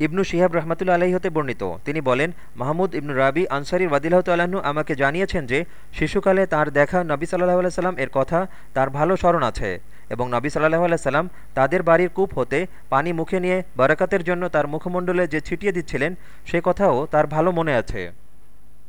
ইবনু শিহাব রহমাতুল্লা আলাহি হতে বর্ণিত। তিনি বলেন, মাহমুদ ইবনু রাবি আনসারি ওয়াদিল্লাহ তাল্লাহ্ন আমাকে জানিয়েছেন যে, শিশুকালে তার দেখা নবী সাল্লাহ আলাইসাল্লাম এর কথা তার ভালো স্মরণ আছে এবং নবী সাল্লাহ আলাইসাল্লাম তাদের বাড়ির কূপ হতে পানি মুখে নিয়ে বারাকাতের জন্য তার মুখমণ্ডলে যে ছিটিয়ে দিচ্ছিলেন, সে কথাও তার ভালো মনে আছে।